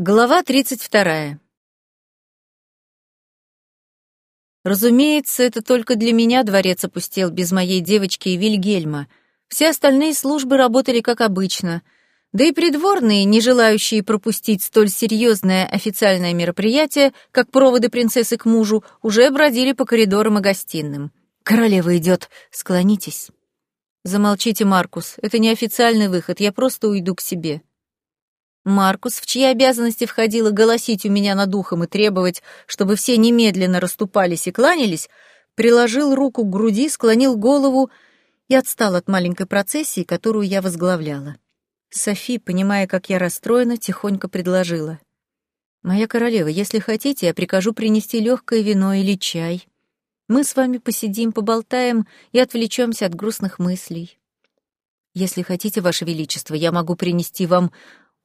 Глава 32. Разумеется, это только для меня дворец опустел без моей девочки и Вильгельма. Все остальные службы работали как обычно. Да и придворные, не желающие пропустить столь серьезное официальное мероприятие, как проводы принцессы к мужу, уже бродили по коридорам и гостиным. «Королева идет, склонитесь». «Замолчите, Маркус, это не официальный выход, я просто уйду к себе». Маркус, в чьи обязанности входило голосить у меня над ухом и требовать, чтобы все немедленно расступались и кланялись, приложил руку к груди, склонил голову и отстал от маленькой процессии, которую я возглавляла. Софи, понимая, как я расстроена, тихонько предложила. «Моя королева, если хотите, я прикажу принести легкое вино или чай. Мы с вами посидим, поболтаем и отвлечемся от грустных мыслей. Если хотите, Ваше Величество, я могу принести вам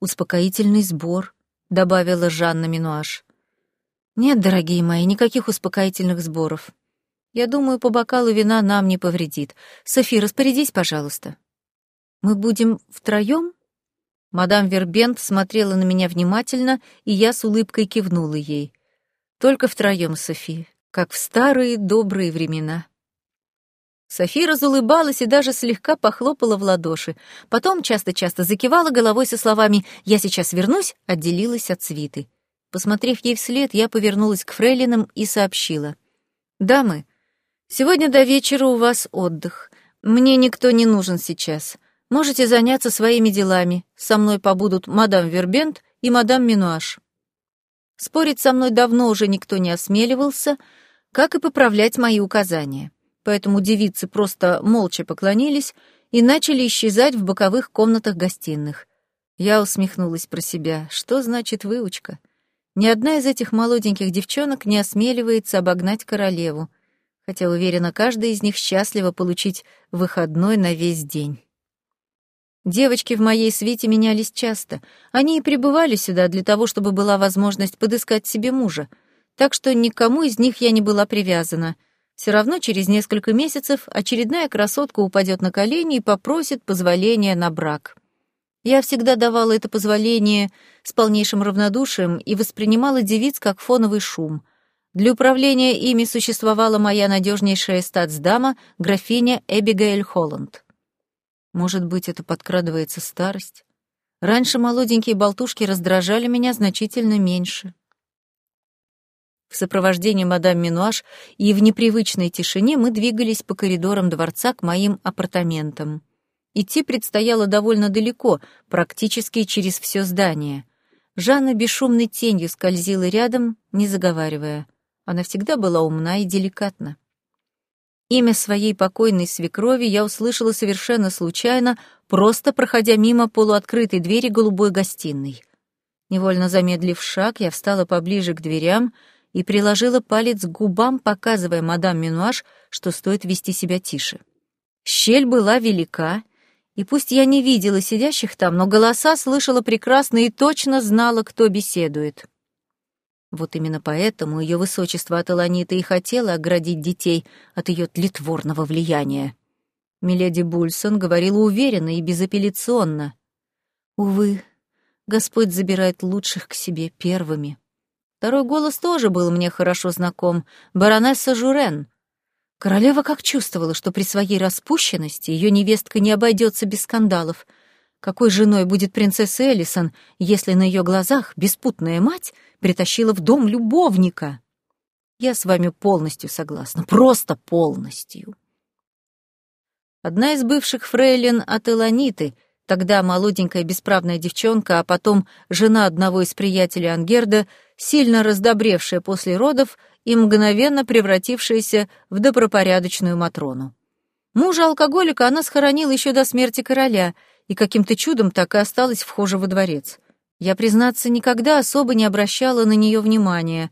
успокоительный сбор», — добавила Жанна Минуаш. «Нет, дорогие мои, никаких успокоительных сборов. Я думаю, по бокалу вина нам не повредит. Софи, распорядись, пожалуйста». «Мы будем втроем?» Мадам Вербент смотрела на меня внимательно, и я с улыбкой кивнула ей. «Только втроем, Софи, как в старые добрые времена». София разулыбалась и даже слегка похлопала в ладоши. Потом часто-часто закивала головой со словами «Я сейчас вернусь», отделилась от свиты. Посмотрев ей вслед, я повернулась к фрейлинам и сообщила. «Дамы, сегодня до вечера у вас отдых. Мне никто не нужен сейчас. Можете заняться своими делами. Со мной побудут мадам Вербент и мадам Минуаш». Спорить со мной давно уже никто не осмеливался, как и поправлять мои указания поэтому девицы просто молча поклонились и начали исчезать в боковых комнатах гостиных. Я усмехнулась про себя. Что значит выучка? Ни одна из этих молоденьких девчонок не осмеливается обогнать королеву, хотя, уверена, каждая из них счастлива получить выходной на весь день. Девочки в моей свите менялись часто. Они и прибывали сюда для того, чтобы была возможность подыскать себе мужа. Так что никому из них я не была привязана — все равно через несколько месяцев очередная красотка упадет на колени и попросит позволения на брак. Я всегда давала это позволение с полнейшим равнодушием и воспринимала девиц как фоновый шум. Для управления ими существовала моя надежнейшая статсдама, графиня Эбигейль Холланд. Может быть, это подкрадывается старость? Раньше молоденькие болтушки раздражали меня значительно меньше в сопровождении мадам Минуаш, и в непривычной тишине мы двигались по коридорам дворца к моим апартаментам. Идти предстояло довольно далеко, практически через все здание. Жанна бесшумной тенью скользила рядом, не заговаривая. Она всегда была умна и деликатна. Имя своей покойной свекрови я услышала совершенно случайно, просто проходя мимо полуоткрытой двери голубой гостиной. Невольно замедлив шаг, я встала поближе к дверям, и приложила палец к губам, показывая мадам Минуаш, что стоит вести себя тише. Щель была велика, и пусть я не видела сидящих там, но голоса слышала прекрасно и точно знала, кто беседует. Вот именно поэтому ее высочество Аталанита и хотела оградить детей от ее тлетворного влияния. Миледи Бульсон говорила уверенно и безапелляционно. «Увы, Господь забирает лучших к себе первыми». Второй голос тоже был мне хорошо знаком. Баронесса Журен. Королева как чувствовала, что при своей распущенности ее невестка не обойдется без скандалов. Какой женой будет принцесса Элисон, если на ее глазах беспутная мать притащила в дом любовника? Я с вами полностью согласна, просто полностью. Одна из бывших фрейлин от Эланиты, тогда молоденькая бесправная девчонка, а потом жена одного из приятелей Ангерда, сильно раздобревшая после родов и мгновенно превратившаяся в добропорядочную Матрону. Мужа-алкоголика она схоронила еще до смерти короля и каким-то чудом так и осталась вхожа во дворец. Я, признаться, никогда особо не обращала на нее внимания.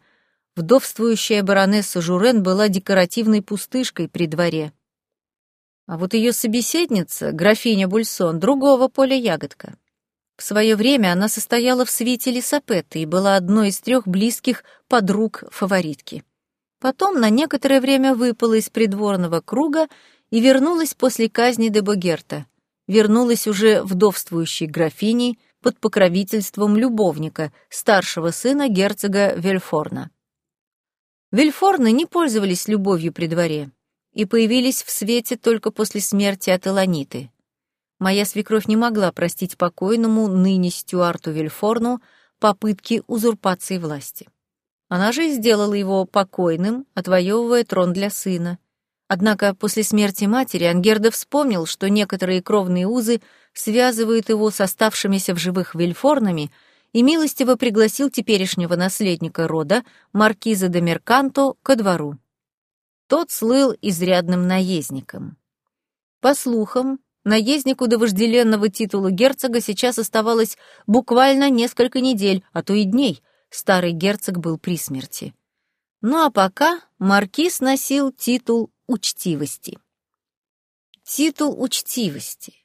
Вдовствующая баронесса Журен была декоративной пустышкой при дворе. А вот ее собеседница, графиня Бульсон, другого поля ягодка. В свое время она состояла в свите Лисапетты и была одной из трех близких подруг фаворитки. Потом на некоторое время выпала из придворного круга и вернулась после казни де Богерта. Вернулась уже вдовствующей графиней, под покровительством любовника, старшего сына герцога Вельфорна. Вильфорны не пользовались любовью при дворе и появились в свете только после смерти от Эланиты. Моя свекровь не могла простить покойному ныне Стюарту Вильфорну попытки узурпации власти. Она же сделала его покойным, отвоевывая трон для сына. Однако после смерти матери Ангерда вспомнил, что некоторые кровные узы связывают его с оставшимися в живых вильфорнами, и милостиво пригласил теперешнего наследника рода, маркиза де Мерканто, ко двору. Тот слыл изрядным наездником. По слухам, Наезднику до вожделенного титула герцога сейчас оставалось буквально несколько недель, а то и дней. Старый герцог был при смерти. Ну а пока маркиз носил титул учтивости. Титул учтивости.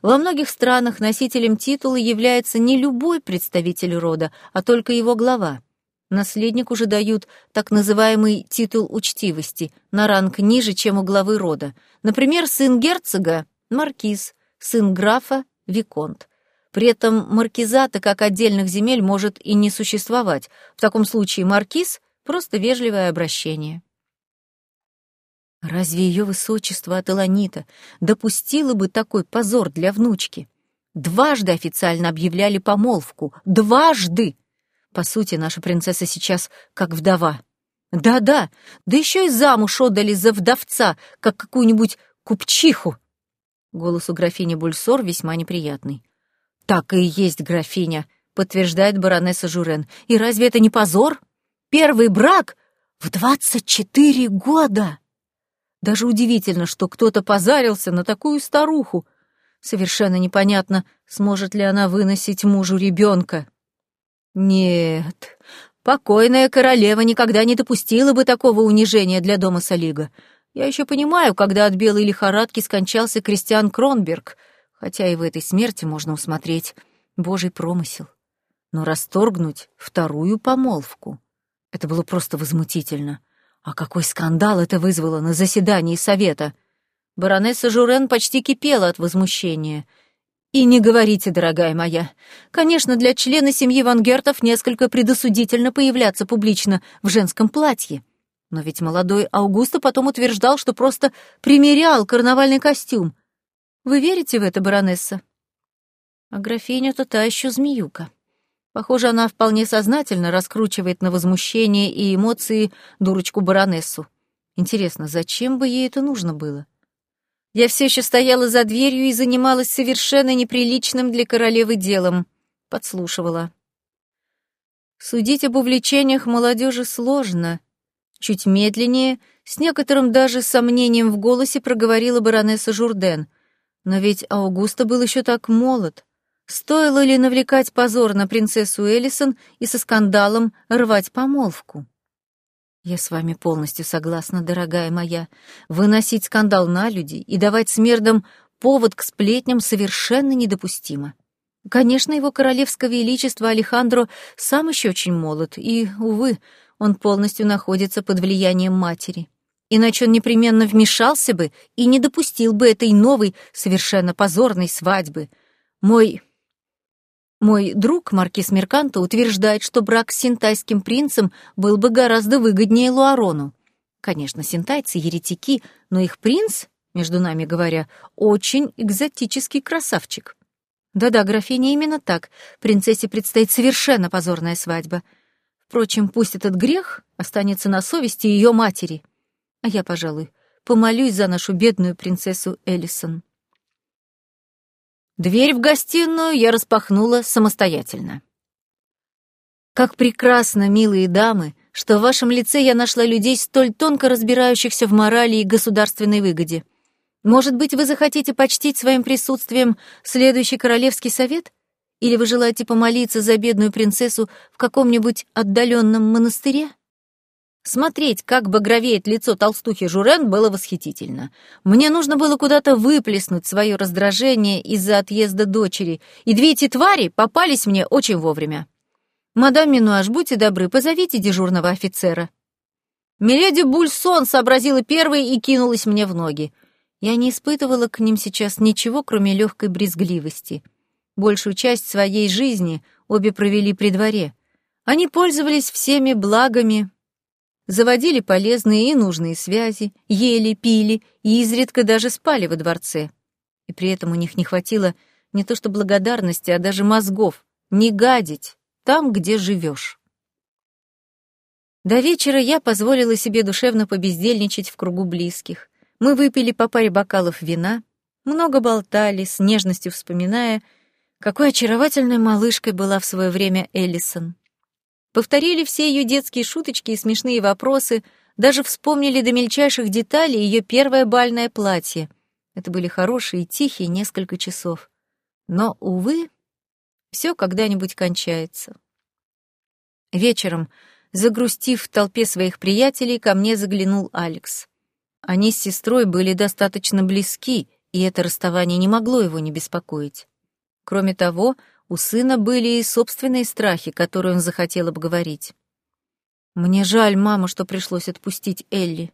Во многих странах носителем титула является не любой представитель рода, а только его глава. Наследнику же дают так называемый титул учтивости, на ранг ниже, чем у главы рода. Например, сын герцога маркиз, сын графа, виконт. При этом маркизата как отдельных земель может и не существовать. В таком случае маркиз — просто вежливое обращение. Разве ее высочество от Эланита допустило бы такой позор для внучки? Дважды официально объявляли помолвку. Дважды! По сути, наша принцесса сейчас как вдова. Да-да, да еще и замуж отдали за вдовца, как какую-нибудь купчиху. Голос у графини Бульсор весьма неприятный. «Так и есть, графиня», — подтверждает баронесса Журен. «И разве это не позор? Первый брак в двадцать четыре года!» Даже удивительно, что кто-то позарился на такую старуху. Совершенно непонятно, сможет ли она выносить мужу ребенка. Нет, покойная королева никогда не допустила бы такого унижения для дома Салига. Я еще понимаю, когда от белой лихорадки скончался Кристиан Кронберг, хотя и в этой смерти можно усмотреть божий промысел. Но расторгнуть вторую помолвку — это было просто возмутительно. А какой скандал это вызвало на заседании совета! Баронесса Журен почти кипела от возмущения. И не говорите, дорогая моя. Конечно, для члена семьи Вангертов несколько предосудительно появляться публично в женском платье. Но ведь молодой Аугусто потом утверждал, что просто примерял карнавальный костюм. Вы верите в это, баронесса? А графиня-то та еще змеюка. Похоже, она вполне сознательно раскручивает на возмущение и эмоции дурочку-баронессу. Интересно, зачем бы ей это нужно было? Я все еще стояла за дверью и занималась совершенно неприличным для королевы делом. Подслушивала. Судить об увлечениях молодежи сложно, Чуть медленнее, с некоторым даже сомнением в голосе проговорила баронесса Журден. Но ведь Аугуста был еще так молод. Стоило ли навлекать позор на принцессу Эллисон и со скандалом рвать помолвку? Я с вами полностью согласна, дорогая моя. Выносить скандал на людей и давать смердам повод к сплетням совершенно недопустимо. Конечно, его королевское величество Алехандро сам еще очень молод, и, увы, он полностью находится под влиянием матери. Иначе он непременно вмешался бы и не допустил бы этой новой, совершенно позорной свадьбы. Мой... Мой друг, маркиз Мерканто, утверждает, что брак с синтайским принцем был бы гораздо выгоднее Луарону. Конечно, синтайцы — еретики, но их принц, между нами говоря, очень экзотический красавчик. Да-да, графиня, именно так. Принцессе предстоит совершенно позорная свадьба — Впрочем, пусть этот грех останется на совести ее матери. А я, пожалуй, помолюсь за нашу бедную принцессу Эллисон. Дверь в гостиную я распахнула самостоятельно. Как прекрасно, милые дамы, что в вашем лице я нашла людей, столь тонко разбирающихся в морали и государственной выгоде. Может быть, вы захотите почтить своим присутствием следующий королевский совет? Или вы желаете помолиться за бедную принцессу в каком-нибудь отдаленном монастыре? Смотреть, как багровеет лицо толстухи Журен, было восхитительно. Мне нужно было куда-то выплеснуть свое раздражение из-за отъезда дочери, и две эти твари попались мне очень вовремя. «Мадам Минуаш, будьте добры, позовите дежурного офицера». Миледи Бульсон сообразила первой и кинулась мне в ноги. Я не испытывала к ним сейчас ничего, кроме легкой брезгливости — Большую часть своей жизни обе провели при дворе. Они пользовались всеми благами, заводили полезные и нужные связи, ели, пили и изредка даже спали во дворце. И при этом у них не хватило не то что благодарности, а даже мозгов, не гадить там, где живешь. До вечера я позволила себе душевно побездельничать в кругу близких. Мы выпили по паре бокалов вина, много болтали, с нежностью вспоминая, какой очаровательной малышкой была в свое время Эллисон. Повторили все ее детские шуточки и смешные вопросы, даже вспомнили до мельчайших деталей ее первое бальное платье. Это были хорошие и тихие несколько часов. Но, увы, все когда-нибудь кончается. Вечером, загрустив в толпе своих приятелей, ко мне заглянул Алекс. Они с сестрой были достаточно близки, и это расставание не могло его не беспокоить. Кроме того, у сына были и собственные страхи, которые он захотел обговорить. «Мне жаль, мама, что пришлось отпустить Элли.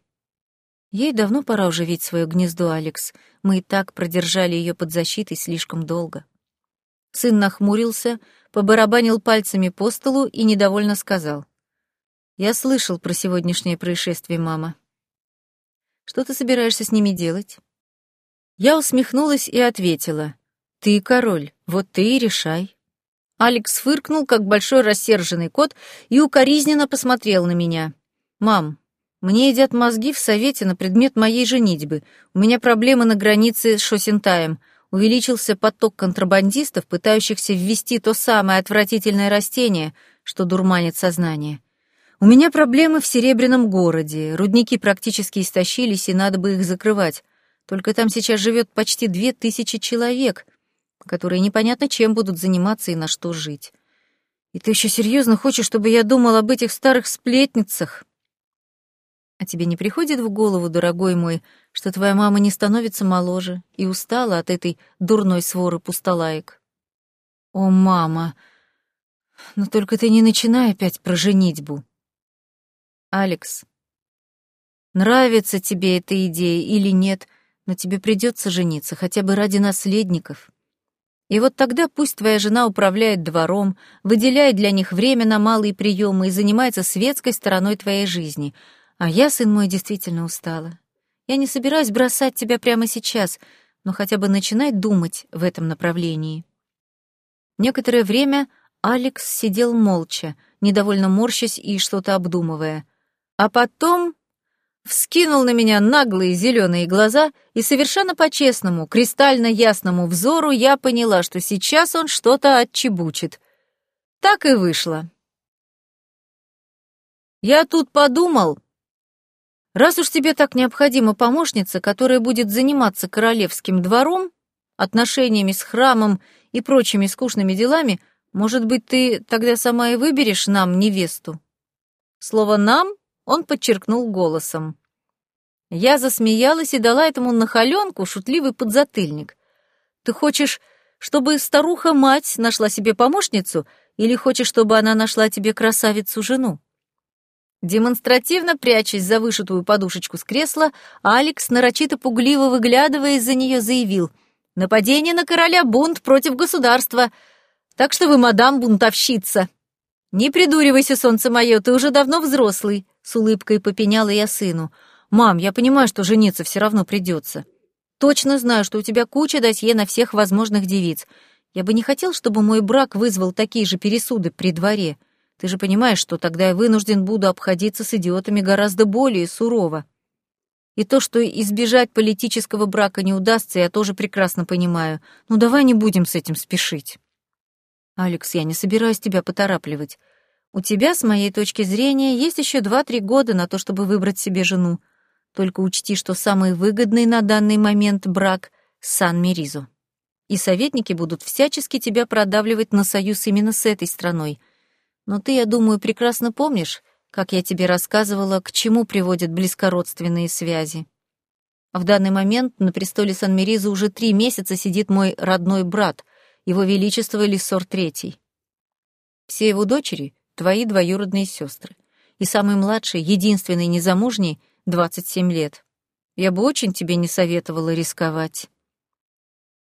Ей давно пора уже свое гнездо, Алекс. Мы и так продержали ее под защитой слишком долго». Сын нахмурился, побарабанил пальцами по столу и недовольно сказал. «Я слышал про сегодняшнее происшествие, мама. Что ты собираешься с ними делать?» Я усмехнулась и ответила. «Ты король, вот ты и решай». Алекс фыркнул, как большой рассерженный кот, и укоризненно посмотрел на меня. «Мам, мне едят мозги в совете на предмет моей женитьбы. У меня проблемы на границе с Шосентаем. Увеличился поток контрабандистов, пытающихся ввести то самое отвратительное растение, что дурманит сознание. У меня проблемы в Серебряном городе. Рудники практически истощились, и надо бы их закрывать. Только там сейчас живет почти две тысячи человек, которые непонятно чем будут заниматься и на что жить. И ты еще серьезно хочешь, чтобы я думал об этих старых сплетницах? А тебе не приходит в голову, дорогой мой, что твоя мама не становится моложе и устала от этой дурной своры пустолаек? О, мама! Но только ты не начинай опять про женитьбу. Алекс, нравится тебе эта идея или нет, но тебе придется жениться хотя бы ради наследников. И вот тогда пусть твоя жена управляет двором, выделяет для них время на малые приемы и занимается светской стороной твоей жизни. А я, сын мой, действительно устала. Я не собираюсь бросать тебя прямо сейчас, но хотя бы начинай думать в этом направлении. Некоторое время Алекс сидел молча, недовольно морщась и что-то обдумывая. А потом вскинул на меня наглые зеленые глаза, и совершенно по-честному, кристально ясному взору я поняла, что сейчас он что-то отчебучит. Так и вышло. «Я тут подумал, раз уж тебе так необходима помощница, которая будет заниматься королевским двором, отношениями с храмом и прочими скучными делами, может быть, ты тогда сама и выберешь нам невесту?» Слово «нам» Он подчеркнул голосом. Я засмеялась и дала этому нахаленку шутливый подзатыльник. «Ты хочешь, чтобы старуха-мать нашла себе помощницу, или хочешь, чтобы она нашла тебе красавицу-жену?» Демонстративно прячась за вышитую подушечку с кресла, Алекс, нарочито пугливо выглядывая из-за нее, заявил «Нападение на короля — бунт против государства, так что вы, мадам, бунтовщица!» «Не придуривайся, солнце мое, ты уже давно взрослый», — с улыбкой попеняла я сыну. «Мам, я понимаю, что жениться все равно придется. Точно знаю, что у тебя куча досье на всех возможных девиц. Я бы не хотел, чтобы мой брак вызвал такие же пересуды при дворе. Ты же понимаешь, что тогда я вынужден буду обходиться с идиотами гораздо более сурово. И то, что избежать политического брака не удастся, я тоже прекрасно понимаю. Ну давай не будем с этим спешить». «Алекс, я не собираюсь тебя поторапливать. У тебя, с моей точки зрения, есть еще два-три года на то, чтобы выбрать себе жену. Только учти, что самый выгодный на данный момент брак — Сан-Меризо. И советники будут всячески тебя продавливать на союз именно с этой страной. Но ты, я думаю, прекрасно помнишь, как я тебе рассказывала, к чему приводят близкородственные связи. В данный момент на престоле Сан-Меризо уже три месяца сидит мой родной брат — его Величество Лиссор Третий. Все его дочери — твои двоюродные сестры. И самый младший, единственный незамужний, 27 лет. Я бы очень тебе не советовала рисковать.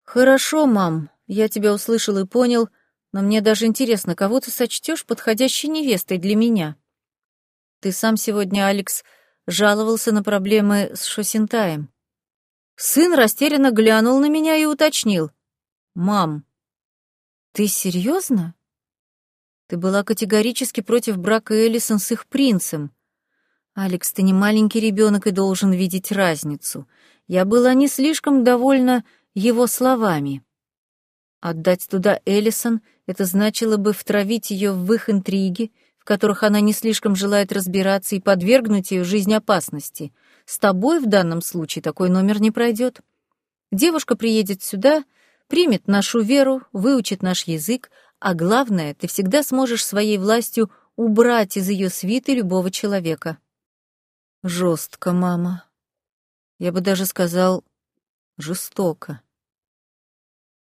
Хорошо, мам, я тебя услышал и понял, но мне даже интересно, кого ты сочтешь подходящей невестой для меня? Ты сам сегодня, Алекс, жаловался на проблемы с Шосентаем. Сын растерянно глянул на меня и уточнил. «Мам, ты серьезно? Ты была категорически против брака Элисон с их принцем. Алекс, ты не маленький ребенок и должен видеть разницу. Я была не слишком довольна его словами. Отдать туда Элисон — это значило бы втравить ее в их интриги, в которых она не слишком желает разбираться, и подвергнуть ее жизни опасности. С тобой в данном случае такой номер не пройдет. Девушка приедет сюда, примет нашу веру, выучит наш язык, а главное, ты всегда сможешь своей властью убрать из ее свиты любого человека. Жестко, мама. Я бы даже сказал, жестоко.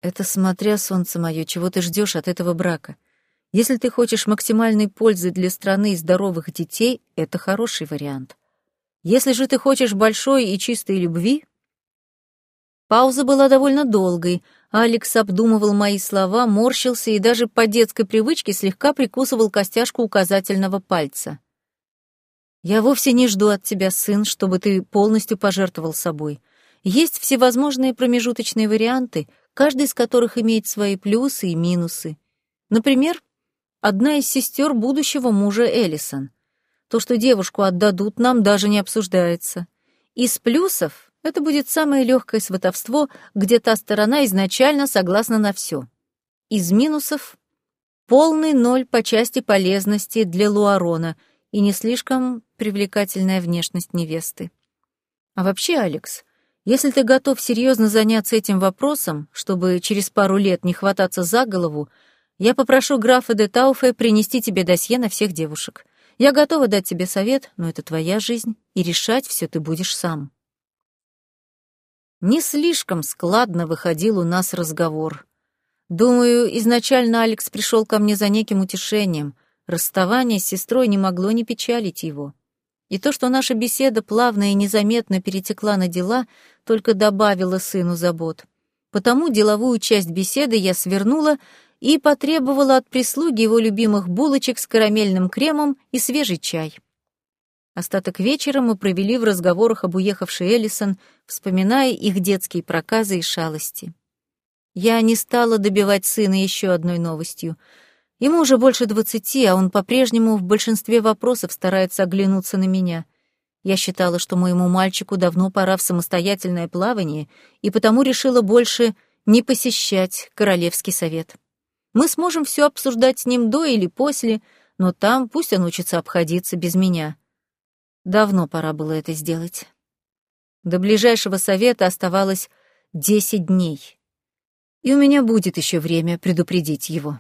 Это смотря, солнце мое, чего ты ждешь от этого брака. Если ты хочешь максимальной пользы для страны и здоровых детей, это хороший вариант. Если же ты хочешь большой и чистой любви... Пауза была довольно долгой. Алекс обдумывал мои слова, морщился и даже по детской привычке слегка прикусывал костяшку указательного пальца. «Я вовсе не жду от тебя, сын, чтобы ты полностью пожертвовал собой. Есть всевозможные промежуточные варианты, каждый из которых имеет свои плюсы и минусы. Например, одна из сестер будущего мужа Эллисон. То, что девушку отдадут, нам даже не обсуждается. Из плюсов это будет самое легкое сватовство, где та сторона изначально согласна на все. Из минусов — полный ноль по части полезности для Луарона и не слишком привлекательная внешность невесты. А вообще, Алекс, если ты готов серьезно заняться этим вопросом, чтобы через пару лет не хвататься за голову, я попрошу графа де Тауфе принести тебе досье на всех девушек. Я готова дать тебе совет, но это твоя жизнь, и решать все ты будешь сам. Не слишком складно выходил у нас разговор. Думаю, изначально Алекс пришел ко мне за неким утешением. Расставание с сестрой не могло не печалить его. И то, что наша беседа плавно и незаметно перетекла на дела, только добавило сыну забот. Потому деловую часть беседы я свернула и потребовала от прислуги его любимых булочек с карамельным кремом и свежий чай. Остаток вечера мы провели в разговорах об уехавшей Эллисон, вспоминая их детские проказы и шалости. Я не стала добивать сына еще одной новостью — Ему уже больше двадцати, а он по-прежнему в большинстве вопросов старается оглянуться на меня. Я считала, что моему мальчику давно пора в самостоятельное плавание, и потому решила больше не посещать Королевский совет. Мы сможем все обсуждать с ним до или после, но там пусть он учится обходиться без меня. Давно пора было это сделать. До ближайшего совета оставалось десять дней. И у меня будет еще время предупредить его.